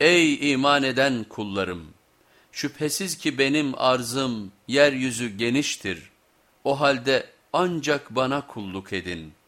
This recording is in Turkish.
Ey iman eden kullarım! Şüphesiz ki benim arzım yeryüzü geniştir. O halde ancak bana kulluk edin.''